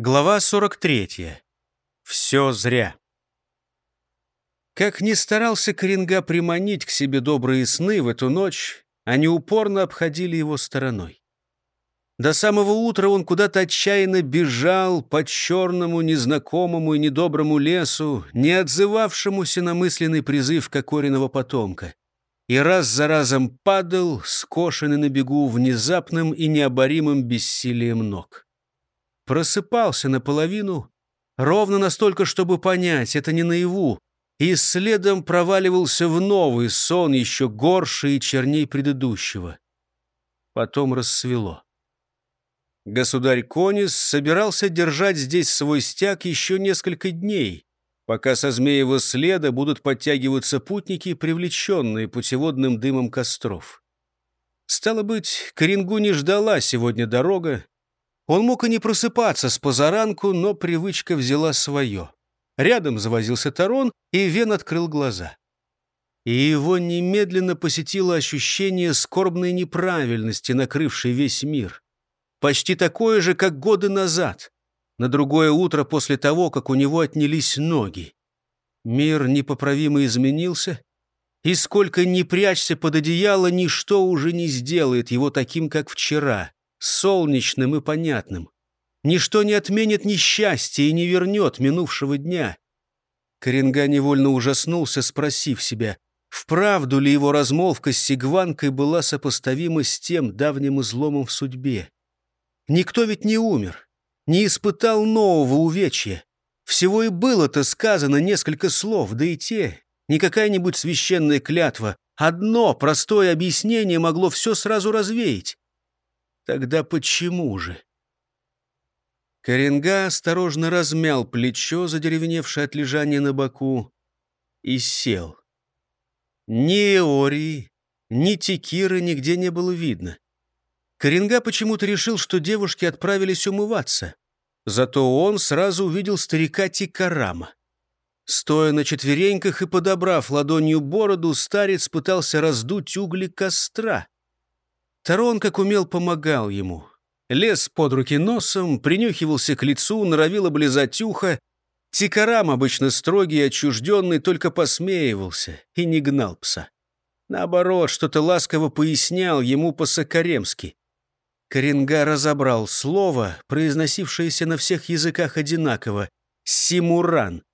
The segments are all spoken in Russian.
Глава 43. Все зря. Как ни старался Коренга приманить к себе добрые сны в эту ночь, они упорно обходили его стороной. До самого утра он куда-то отчаянно бежал по черному, незнакомому и недоброму лесу, не отзывавшемуся на мысленный призыв Кокориного потомка, и раз за разом падал, скошенный на бегу внезапным и необоримым бессилием ног просыпался наполовину, ровно настолько, чтобы понять, это не наяву, и следом проваливался в новый сон, еще горше и черней предыдущего. Потом рассвело. Государь Конис собирался держать здесь свой стяг еще несколько дней, пока со змеевого следа будут подтягиваться путники, привлеченные путеводным дымом костров. Стало быть, Коренгу не ждала сегодня дорога, он мог и не просыпаться с позаранку, но привычка взяла свое. Рядом завозился Тарон, и Вен открыл глаза. И его немедленно посетило ощущение скорбной неправильности, накрывшей весь мир. Почти такое же, как годы назад, на другое утро после того, как у него отнялись ноги. Мир непоправимо изменился, и сколько ни прячься под одеяло, ничто уже не сделает его таким, как вчера солнечным и понятным. Ничто не отменит несчастья и не вернет минувшего дня. Коренга невольно ужаснулся, спросив себя, вправду ли его размолвка с Сигванкой была сопоставима с тем давним изломом в судьбе. Никто ведь не умер, не испытал нового увечья. Всего и было-то сказано несколько слов, да и те, не какая-нибудь священная клятва. Одно простое объяснение могло все сразу развеять. Тогда почему же? Коренга осторожно размял плечо, задеревеневшее от лежания на боку, и сел. Ни Эории, ни Текиры нигде не было видно. Коренга почему-то решил, что девушки отправились умываться. Зато он сразу увидел старика Тикарама. Стоя на четвереньках и подобрав ладонью бороду, старец пытался раздуть угли костра. Тарон, как умел, помогал ему. Лез под руки носом, принюхивался к лицу, норовил облизать ухо. Тикарам, обычно строгий и отчужденный, только посмеивался и не гнал пса. Наоборот, что-то ласково пояснял ему по-сокаремски. Коренга разобрал слово, произносившееся на всех языках одинаково — «симуран».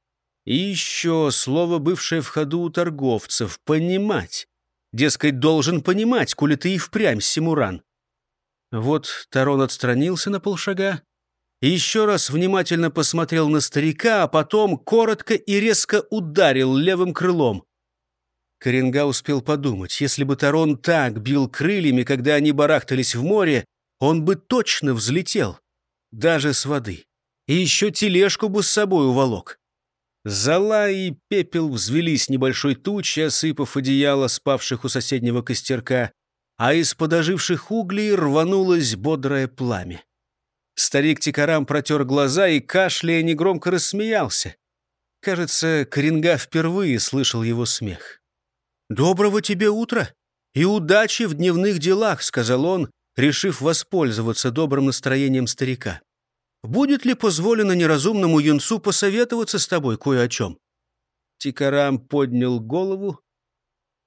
И еще слово, бывшее в ходу у торговцев — «понимать». Дескать, должен понимать, коли ты и впрямь Симуран. Вот Тарон отстранился на полшага еще раз внимательно посмотрел на старика, а потом коротко и резко ударил левым крылом. Коренга успел подумать, если бы Тарон так бил крыльями, когда они барахтались в море, он бы точно взлетел, даже с воды. И еще тележку бы с собой уволок. Зола и пепел взвелись небольшой тучей, осыпав одеяло спавших у соседнего костерка, а из-под оживших углей рванулось бодрое пламя. Старик Тикарам протер глаза и, кашляя, негромко рассмеялся. Кажется, Коренга впервые слышал его смех. «Доброго тебе утра и удачи в дневных делах», — сказал он, решив воспользоваться добрым настроением старика. Будет ли позволено неразумному юнцу посоветоваться с тобой кое о чем?» Тикарам поднял голову.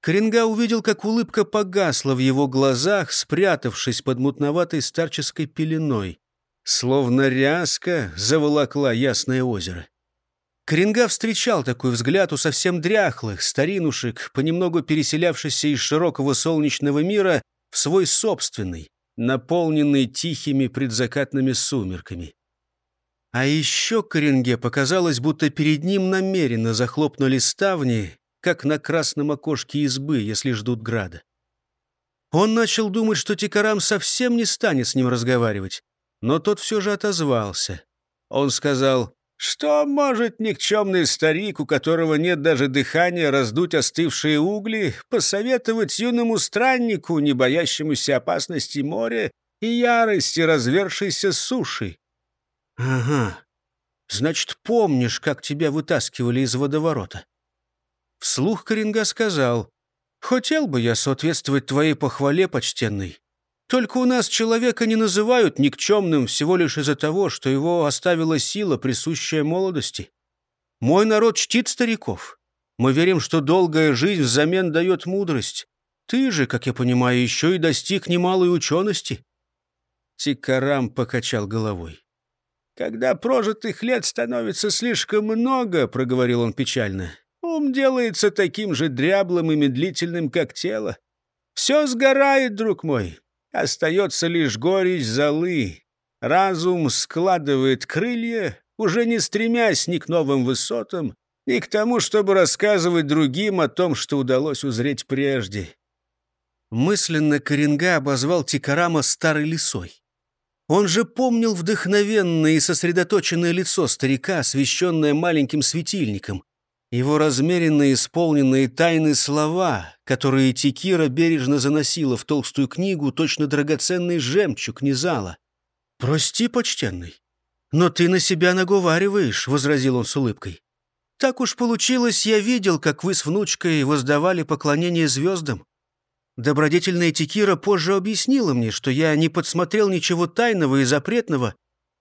Коренга увидел, как улыбка погасла в его глазах, спрятавшись под мутноватой старческой пеленой. Словно ряска заволокла ясное озеро. Коренга встречал такой взгляд у совсем дряхлых, старинушек, понемногу переселявшихся из широкого солнечного мира в свой собственный, наполненный тихими предзакатными сумерками. А еще Коренге показалось, будто перед ним намеренно захлопнули ставни, как на красном окошке избы, если ждут града. Он начал думать, что Тикарам совсем не станет с ним разговаривать, но тот все же отозвался. Он сказал, «Что может никчемный старик, у которого нет даже дыхания раздуть остывшие угли, посоветовать юному страннику, не боящемуся опасности моря и ярости развершейся суши?» «Ага. Значит, помнишь, как тебя вытаскивали из водоворота?» Вслух Коренга сказал, «Хотел бы я соответствовать твоей похвале, почтенный, Только у нас человека не называют никчемным всего лишь из-за того, что его оставила сила, присущая молодости. Мой народ чтит стариков. Мы верим, что долгая жизнь взамен дает мудрость. Ты же, как я понимаю, еще и достиг немалой учености». Тикарам покачал головой. «Когда прожитых лет становится слишком много, — проговорил он печально, — ум делается таким же дряблым и медлительным, как тело. Все сгорает, друг мой. Остается лишь горечь золы. Разум складывает крылья, уже не стремясь ни к новым высотам, ни к тому, чтобы рассказывать другим о том, что удалось узреть прежде. Мысленно Коренга обозвал Тикарама старой лисой. Он же помнил вдохновенное и сосредоточенное лицо старика, освещенное маленьким светильником, его размеренные, исполненные тайны слова, которые Тикира бережно заносила в толстую книгу, точно драгоценный жемчуг Низала. «Прости, почтенный, но ты на себя наговариваешь», — возразил он с улыбкой. «Так уж получилось, я видел, как вы с внучкой воздавали поклонение звездам. Добродетельная Тикира позже объяснила мне, что я не подсмотрел ничего тайного и запретного,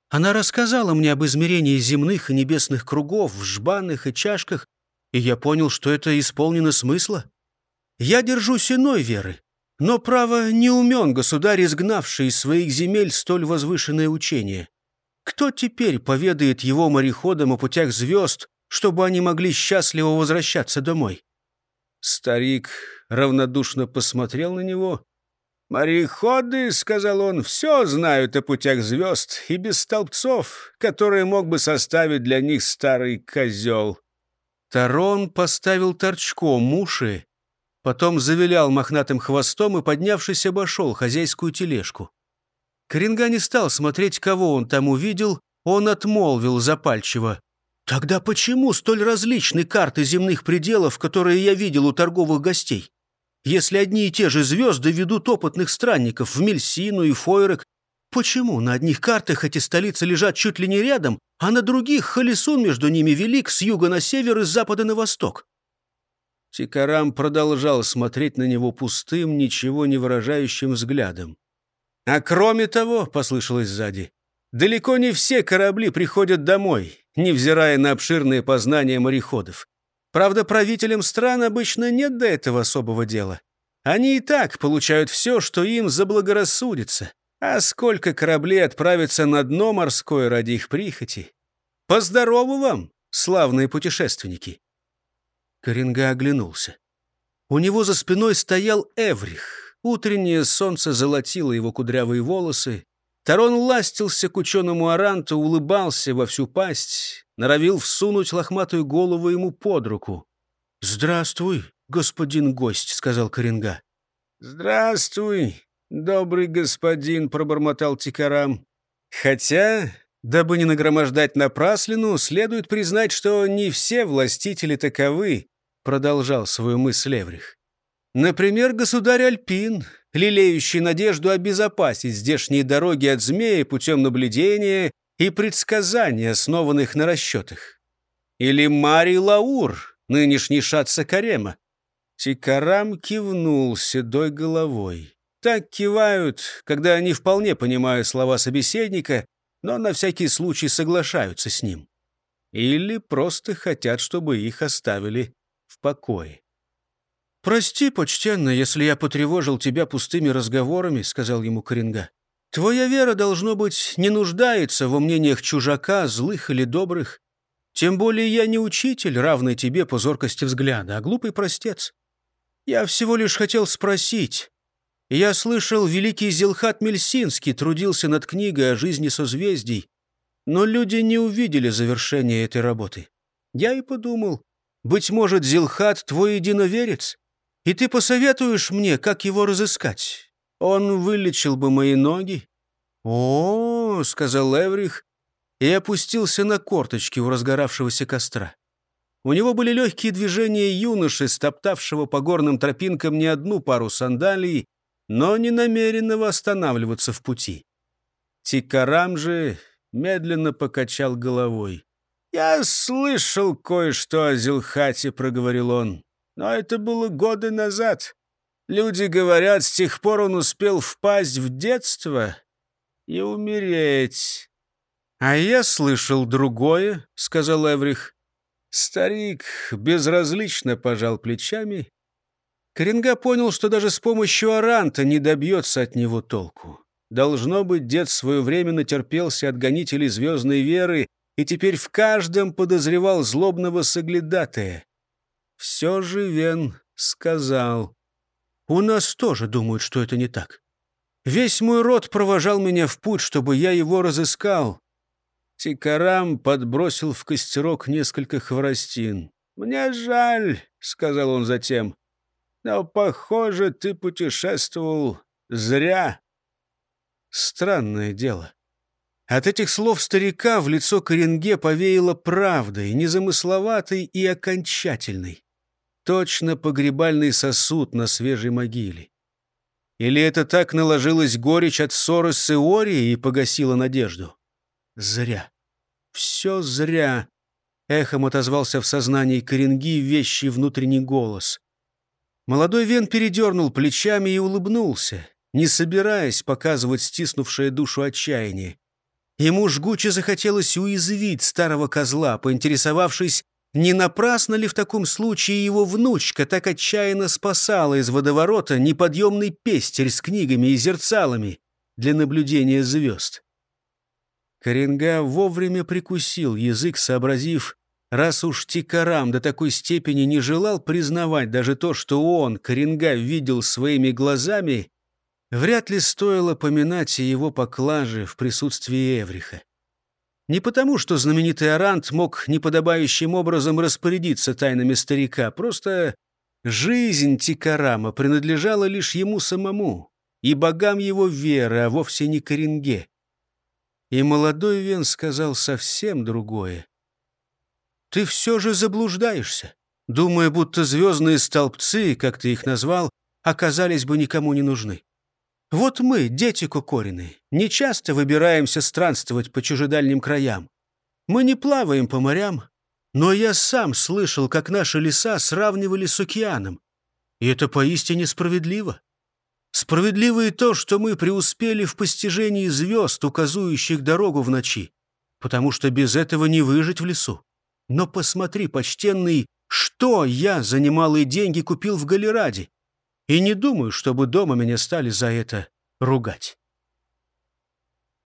она рассказала мне об измерении земных и небесных кругов в жбанах и чашках, и я понял, что это исполнено смысла. Я держусь иной веры, но, право, не умен государь, изгнавший из своих земель столь возвышенное учение. Кто теперь поведает его мореходам о путях звезд, чтобы они могли счастливо возвращаться домой?» Старик равнодушно посмотрел на него. «Мореходы, — сказал он, — все знают о путях звезд и без столбцов, которые мог бы составить для них старый козел». Тарон поставил торчком уши, потом завилял мохнатым хвостом и, поднявшись, обошел хозяйскую тележку. Коренга не стал смотреть, кого он там увидел, он отмолвил запальчиво. «Тогда почему столь различны карты земных пределов, которые я видел у торговых гостей? Если одни и те же звезды ведут опытных странников в Мельсину и Фойрек, почему на одних картах эти столицы лежат чуть ли не рядом, а на других холесун между ними велик с юга на север и с запада на восток. Тикарам продолжал смотреть на него пустым, ничего не выражающим взглядом. «А кроме того», — послышалось сзади, — «далеко не все корабли приходят домой, невзирая на обширные познания мореходов. Правда, правителям стран обычно нет до этого особого дела. Они и так получают все, что им заблагорассудится. А сколько кораблей отправится на дно морское ради их прихоти? Поздорову вам, славные путешественники!» Коренга оглянулся. У него за спиной стоял Эврих. Утреннее солнце золотило его кудрявые волосы. Тарон ластился к ученому Аранту, улыбался во всю пасть, норовил всунуть лохматую голову ему под руку. «Здравствуй, господин гость», — сказал Коренга. «Здравствуй, «Добрый господин», — пробормотал Тикарам. «Хотя, дабы не нагромождать напраслину, следует признать, что не все властители таковы», — продолжал свою мысль Эврих. «Например, государь Альпин, лелеющий надежду обезопасить здешние дороги от змеи путем наблюдения и предсказаний, основанных на расчетах. Или Марий Лаур, нынешний шат Сакарема». Тикарам кивнул седой головой. Так кивают, когда они вполне понимают слова собеседника, но на всякий случай соглашаются с ним. Или просто хотят, чтобы их оставили в покое. «Прости, почтенно, если я потревожил тебя пустыми разговорами», — сказал ему Коренга. «Твоя вера, должно быть, не нуждается во мнениях чужака, злых или добрых. Тем более я не учитель, равный тебе по зоркости взгляда, а глупый простец. Я всего лишь хотел спросить, я слышал, великий Зилхат Мельсинский трудился над книгой о жизни созвездий, но люди не увидели завершения этой работы. Я и подумал, быть может, Зилхат твой единоверец, и ты посоветуешь мне, как его разыскать. Он вылечил бы мои ноги. О, сказал Эврих и опустился на корточки у разгоравшегося костра. У него были легкие движения юноши, стоптавшего по горным тропинкам не одну пару сандалий, но не намеренного останавливаться в пути. Тикарам же медленно покачал головой. «Я слышал кое-что о Зилхате», — проговорил он, — «но это было годы назад. Люди говорят, с тех пор он успел впасть в детство и умереть. «А я слышал другое», — сказал Эврих. Старик безразлично пожал плечами. Коренга понял, что даже с помощью Аранта не добьется от него толку. Должно быть, дед в свое время натерпелся от гонителей звездной веры и теперь в каждом подозревал злобного соглядатая. Все же Вен сказал. «У нас тоже думают, что это не так. Весь мой род провожал меня в путь, чтобы я его разыскал». Тикарам подбросил в костерок несколько хворостин. «Мне жаль», — сказал он затем, — «но, похоже, ты путешествовал зря». Странное дело. От этих слов старика в лицо Коренге повеяло правдой, незамысловатой и окончательной. Точно погребальный сосуд на свежей могиле. Или это так наложилась горечь от ссоры с Иорией и погасила надежду? Зря. Все зря. Эхом отозвался в сознании Коренги вещий внутренний голос. Молодой Вен передернул плечами и улыбнулся, не собираясь показывать стиснувшее душу отчаяние. Ему жгуче захотелось уязвить старого козла, поинтересовавшись, не напрасно ли в таком случае его внучка так отчаянно спасала из водоворота неподъемный пестель с книгами и зерцалами для наблюдения звезд. Коренга вовремя прикусил язык, сообразив, раз уж Тикарам до такой степени не желал признавать даже то, что он, Коренга, видел своими глазами, Вряд ли стоило поминать его поклаже в присутствии Эвриха. Не потому, что знаменитый Арант мог неподобающим образом распорядиться тайнами старика, просто жизнь Тикарама принадлежала лишь ему самому и богам его веры, а вовсе не Коренге. И молодой Вен сказал совсем другое. «Ты все же заблуждаешься, думая, будто звездные столбцы, как ты их назвал, оказались бы никому не нужны. Вот мы, дети Кукорины, не часто выбираемся странствовать по чужедальним краям. Мы не плаваем по морям, но я сам слышал, как наши леса сравнивали с океаном. И это поистине справедливо. Справедливо и то, что мы преуспели в постижении звезд, указующих дорогу в ночи, потому что без этого не выжить в лесу. Но посмотри, почтенный, что я за немалые деньги купил в Галераде. И не думаю, чтобы дома меня стали за это ругать.